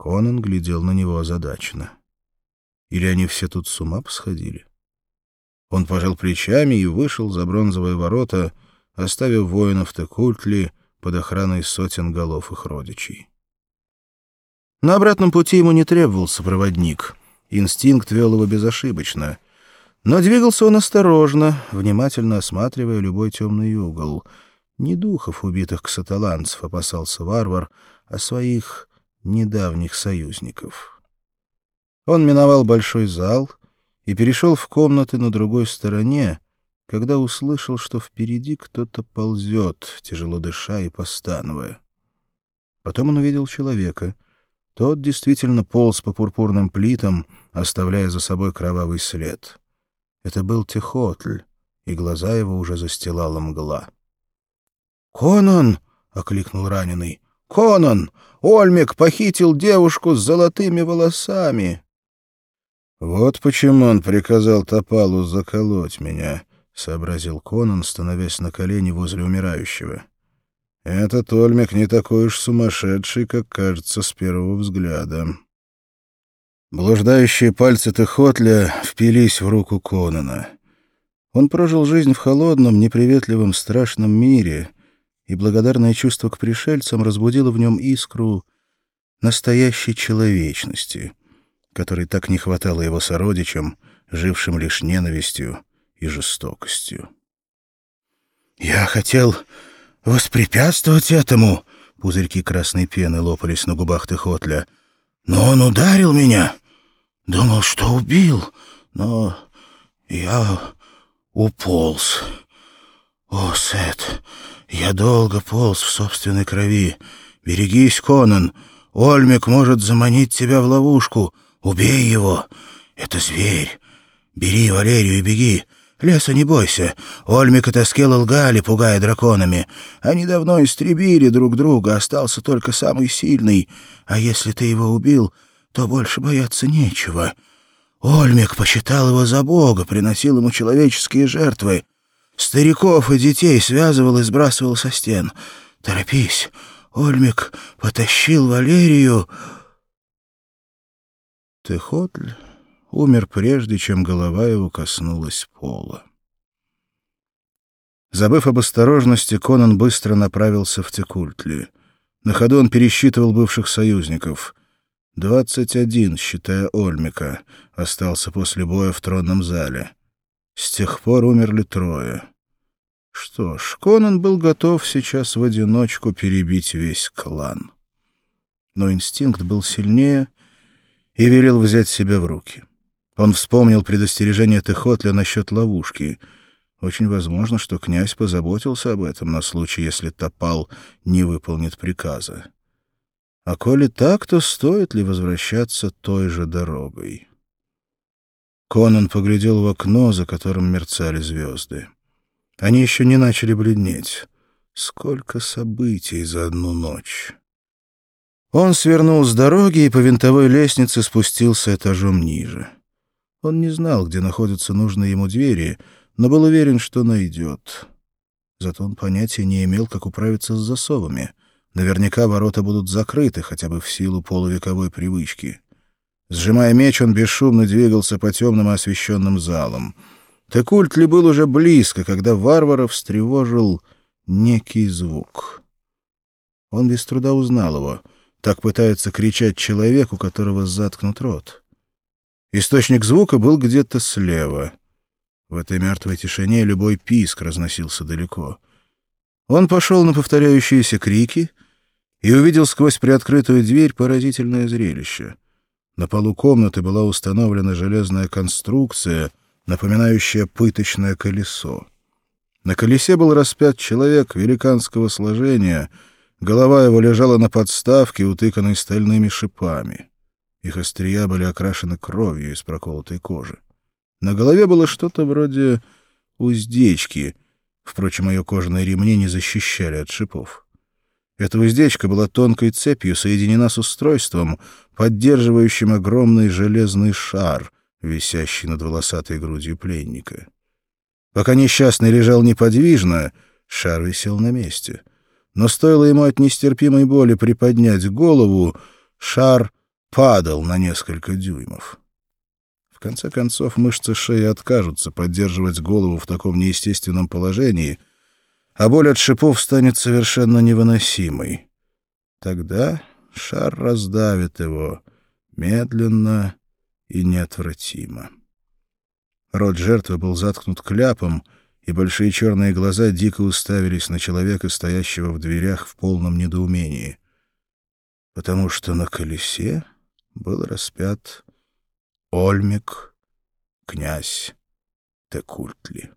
Конан глядел на него озадаченно. Или они все тут с ума посходили? Он пожал плечами и вышел за бронзовые ворота, оставив воинов Текультли под охраной сотен голов их родичей. На обратном пути ему не требовался проводник. Инстинкт вел его безошибочно. Но двигался он осторожно, внимательно осматривая любой темный угол. Не духов убитых ксаталанцев опасался варвар, а своих недавних союзников. Он миновал большой зал и перешел в комнаты на другой стороне, когда услышал, что впереди кто-то ползет, тяжело дыша и постановая. Потом он увидел человека. Тот действительно полз по пурпурным плитам, оставляя за собой кровавый след. Это был Техотль, и глаза его уже застилала мгла. «Конан!» — окликнул раненый. «Конан! Ольмик похитил девушку с золотыми волосами!» «Вот почему он приказал Топалу заколоть меня», — сообразил Конан, становясь на колени возле умирающего. «Этот Ольмик не такой уж сумасшедший, как кажется с первого взгляда». Блуждающие пальцы Техотля впились в руку Конана. Он прожил жизнь в холодном, неприветливом, страшном мире, и благодарное чувство к пришельцам разбудило в нем искру настоящей человечности, которой так не хватало его сородичам, жившим лишь ненавистью и жестокостью. «Я хотел воспрепятствовать этому!» Пузырьки красной пены лопались на губах Техотля. «Но он ударил меня!» Думал, что убил, но я уполз. О, Сет, я долго полз в собственной крови. Берегись, Конан. Ольмик может заманить тебя в ловушку. Убей его. Это зверь. Бери Валерию и беги. Леса не бойся. Ольмик и Таскел лгали, пугая драконами. Они давно истребили друг друга, остался только самый сильный. А если ты его убил, то больше бояться нечего. Ольмик посчитал его за бога, приносил ему человеческие жертвы. Стариков и детей связывал и сбрасывал со стен. Торопись, Ольмик потащил Валерию... Техотль умер прежде, чем голова его коснулась пола. Забыв об осторожности, Конан быстро направился в Текультли. На ходу он пересчитывал бывших союзников. Двадцать один, считая Ольмика, остался после боя в тронном зале. С тех пор умерли трое. Что ж, Конан был готов сейчас в одиночку перебить весь клан. Но инстинкт был сильнее и велел взять себя в руки. Он вспомнил предостережение Техотля насчет ловушки. Очень возможно, что князь позаботился об этом на случай, если Топал не выполнит приказа. А коли так, то стоит ли возвращаться той же дорогой? Конан поглядел в окно, за которым мерцали звезды. Они еще не начали бледнеть. Сколько событий за одну ночь! Он свернул с дороги и по винтовой лестнице спустился этажом ниже. Он не знал, где находятся нужные ему двери, но был уверен, что найдет. Зато он понятия не имел, как управиться с засовами. Наверняка ворота будут закрыты хотя бы в силу полувековой привычки. Сжимая меч, он бесшумно двигался по темным освещенным залам. Текульт ли был уже близко, когда варваров встревожил некий звук. Он без труда узнал его. Так пытается кричать человек, у которого заткнут рот. Источник звука был где-то слева. В этой мертвой тишине любой писк разносился далеко — он пошел на повторяющиеся крики и увидел сквозь приоткрытую дверь поразительное зрелище. На полу комнаты была установлена железная конструкция, напоминающая пыточное колесо. На колесе был распят человек великанского сложения, голова его лежала на подставке, утыканной стальными шипами. Их острия были окрашены кровью из проколотой кожи. На голове было что-то вроде уздечки — Впрочем, ее кожаные ремни не защищали от шипов. Эта уздечка была тонкой цепью соединена с устройством, поддерживающим огромный железный шар, висящий над волосатой грудью пленника. Пока несчастный лежал неподвижно, шар висел на месте. Но стоило ему от нестерпимой боли приподнять голову, шар падал на несколько дюймов. В конце концов, мышцы шеи откажутся поддерживать голову в таком неестественном положении, а боль от шипов станет совершенно невыносимой. Тогда шар раздавит его медленно и неотвратимо. Рот жертвы был заткнут кляпом, и большие черные глаза дико уставились на человека, стоящего в дверях в полном недоумении. Потому что на колесе был распят Ольмик, князь Текультли.